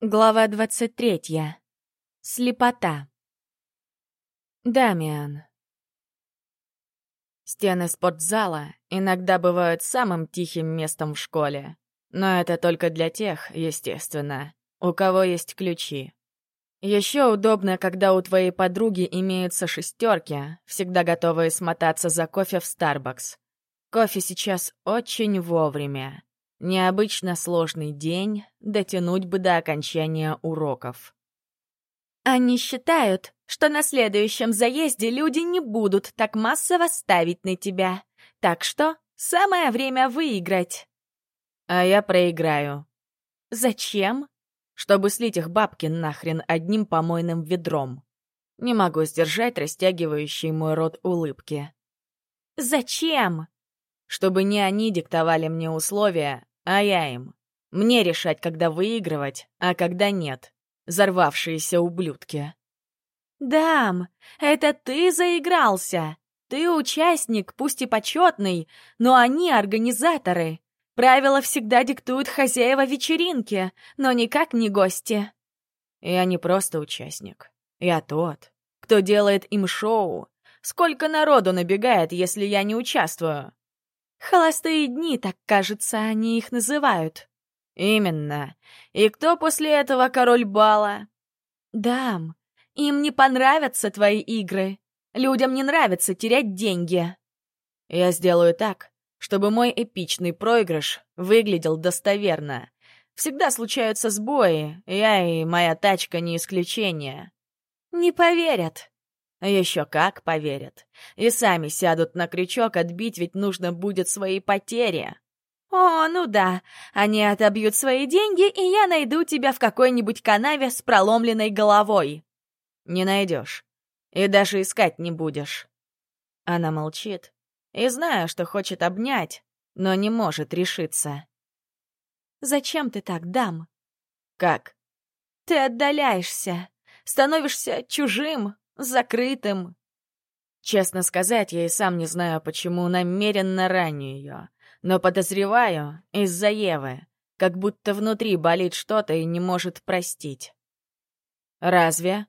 Глава двадцать третья. Слепота. Дамиан. Стены спортзала иногда бывают самым тихим местом в школе. Но это только для тех, естественно, у кого есть ключи. Еще удобно, когда у твоей подруги имеются шестерки, всегда готовые смотаться за кофе в Старбакс. Кофе сейчас очень вовремя. Необычно сложный день, дотянуть бы до окончания уроков. Они считают, что на следующем заезде люди не будут так массово ставить на тебя. Так что самое время выиграть. А я проиграю. Зачем? Чтобы слить их бабки нахрен одним помойным ведром. Не могу сдержать растягивающий мой рот улыбки. Зачем? Чтобы не они диктовали мне условия, а я им. Мне решать, когда выигрывать, а когда нет. Зарвавшиеся ублюдки. «Дам, это ты заигрался. Ты участник, пусть и почетный, но они организаторы. Правила всегда диктуют хозяева вечеринки, но никак не гости». «Я не просто участник. Я тот, кто делает им шоу. Сколько народу набегает, если я не участвую?» Холостые дни, так кажется, они их называют. Именно. И кто после этого король бала? Дам, им не понравятся твои игры. Людям не нравится терять деньги. Я сделаю так, чтобы мой эпичный проигрыш выглядел достоверно. Всегда случаются сбои, я и моя тачка не исключение. Не поверят. Еще как поверят. И сами сядут на крючок, отбить ведь нужно будет свои потери. О, ну да, они отобьют свои деньги, и я найду тебя в какой-нибудь канаве с проломленной головой. Не найдешь. И даже искать не будешь. Она молчит. И знаю, что хочет обнять, но не может решиться. Зачем ты так, дам? Как? Ты отдаляешься, становишься чужим, закрытым. Честно сказать, я и сам не знаю, почему намеренно раню ее. Но подозреваю, из-за Евы, как будто внутри болит что-то и не может простить. Разве?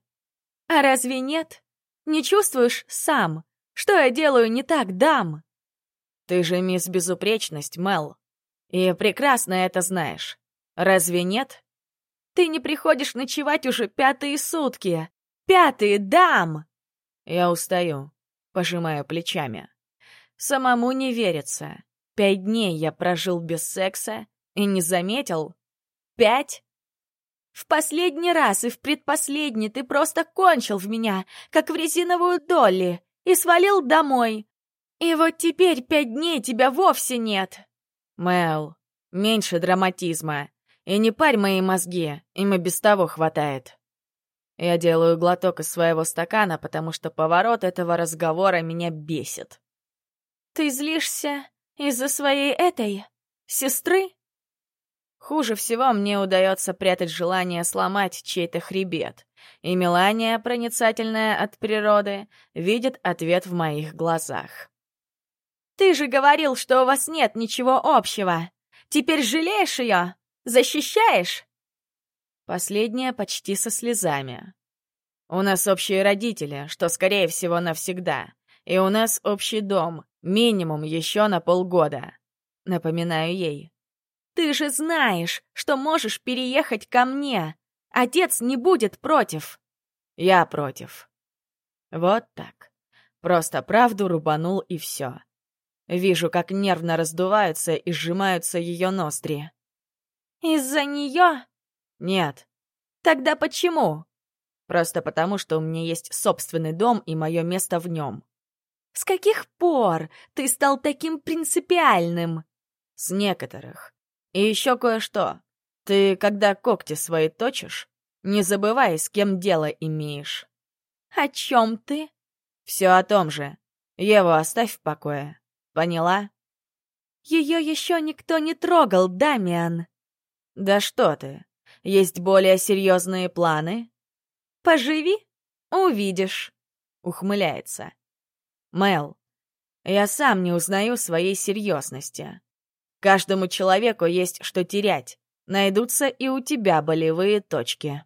А разве нет? Не чувствуешь сам? Что я делаю не так, дам? Ты же мисс Безупречность, Мел. И прекрасно это знаешь. Разве нет? Ты не приходишь ночевать уже пятые сутки. Пятый дам!» Я устаю, пожимая плечами. Самому не верится. Пять дней я прожил без секса и не заметил. Пять? В последний раз и в предпоследний ты просто кончил в меня, как в резиновую долли, и свалил домой. И вот теперь пять дней тебя вовсе нет. Мэл, меньше драматизма. И не парь мои мозги, им и без того хватает. Я делаю глоток из своего стакана, потому что поворот этого разговора меня бесит. «Ты злишься из-за своей этой... сестры?» Хуже всего мне удается прятать желание сломать чей-то хребет, и Мелания, проницательная от природы, видит ответ в моих глазах. «Ты же говорил, что у вас нет ничего общего. Теперь жалеешь ее? Защищаешь?» Последняя почти со слезами. «У нас общие родители, что, скорее всего, навсегда. И у нас общий дом, минимум еще на полгода». Напоминаю ей. «Ты же знаешь, что можешь переехать ко мне. Отец не будет против». «Я против». Вот так. Просто правду рубанул и все. Вижу, как нервно раздуваются и сжимаются ее ноздри. «Из-за нее?» «Нет». «Тогда почему?» «Просто потому, что у меня есть собственный дом и мое место в нем». «С каких пор ты стал таким принципиальным?» «С некоторых. И еще кое-что. Ты, когда когти свои точишь, не забывай, с кем дело имеешь». «О чем ты?» «Все о том же. Еву оставь в покое. Поняла?» «Ее еще никто не трогал, Дамиан». «Да что ты. Есть более серьезные планы? Поживи, увидишь. Ухмыляется. Мел, я сам не узнаю своей серьезности. Каждому человеку есть что терять, найдутся и у тебя болевые точки.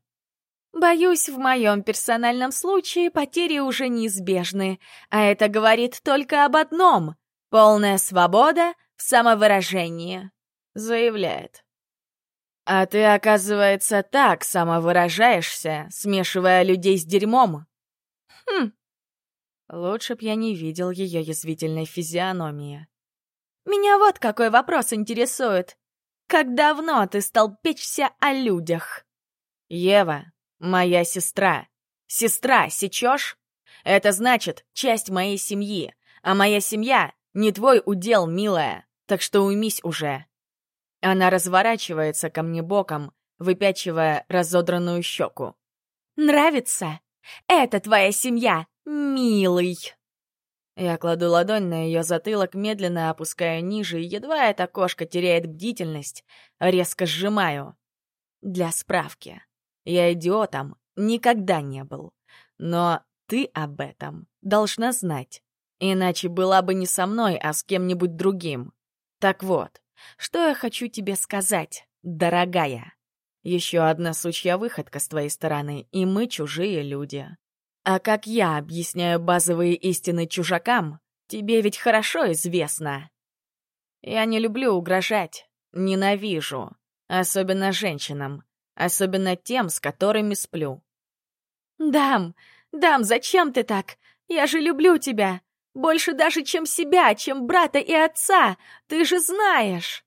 Боюсь, в моем персональном случае потери уже неизбежны, а это говорит только об одном — полная свобода в самовыражении, заявляет. А ты, оказывается, так самовыражаешься, смешивая людей с дерьмом. Хм. Лучше б я не видел ее язвительной физиономии. Меня вот какой вопрос интересует. Как давно ты стал печься о людях? Ева, моя сестра. Сестра, сечешь? Это значит, часть моей семьи. А моя семья — не твой удел, милая. Так что уймись уже. Она разворачивается ко мне боком, выпячивая разодранную щеку. «Нравится? Это твоя семья, милый!» Я кладу ладонь на ее затылок, медленно опускаю ниже, и едва эта кошка теряет бдительность, резко сжимаю. Для справки. Я идиотом никогда не был. Но ты об этом должна знать. Иначе была бы не со мной, а с кем-нибудь другим. Так вот, что я хочу тебе сказать, дорогая. Еще одна сучья выходка с твоей стороны, и мы чужие люди. А как я объясняю базовые истины чужакам, тебе ведь хорошо известно. Я не люблю угрожать, ненавижу, особенно женщинам, особенно тем, с которыми сплю. «Дам, дам, зачем ты так? Я же люблю тебя. Больше даже, чем себя, чем брата и отца. Ты же знаешь!»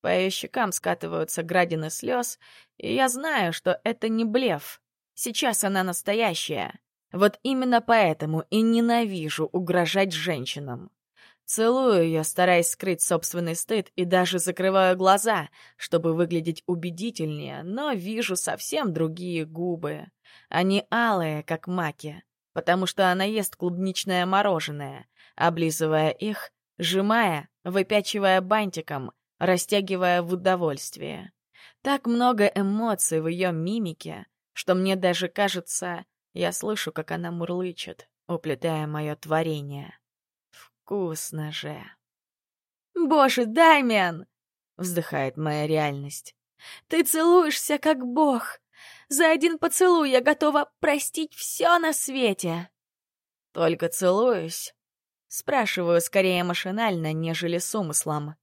По ее щекам скатываются градины слез, и я знаю, что это не блеф. Сейчас она настоящая. Вот именно поэтому и ненавижу угрожать женщинам. Целую ее, стараясь скрыть собственный стыд, и даже закрываю глаза, чтобы выглядеть убедительнее, но вижу совсем другие губы. Они алые, как маки, потому что она ест клубничное мороженое, облизывая их, сжимая, выпячивая бантиком, растягивая в удовольствие. Так много эмоций в ее мимике, что мне даже кажется, я слышу, как она мурлычет, уплетая мое творение. Вкусно же. «Боже, Даймен!» — вздыхает моя реальность. «Ты целуешься, как бог! За один поцелуй я готова простить все на свете!» «Только целуюсь?» — спрашиваю скорее машинально, нежели с умыслом.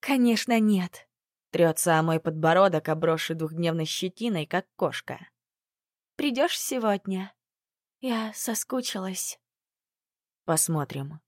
«Конечно, нет!» — трется о мой подбородок, обросший двухдневной щетиной, как кошка. Придешь сегодня? Я соскучилась. Посмотрим.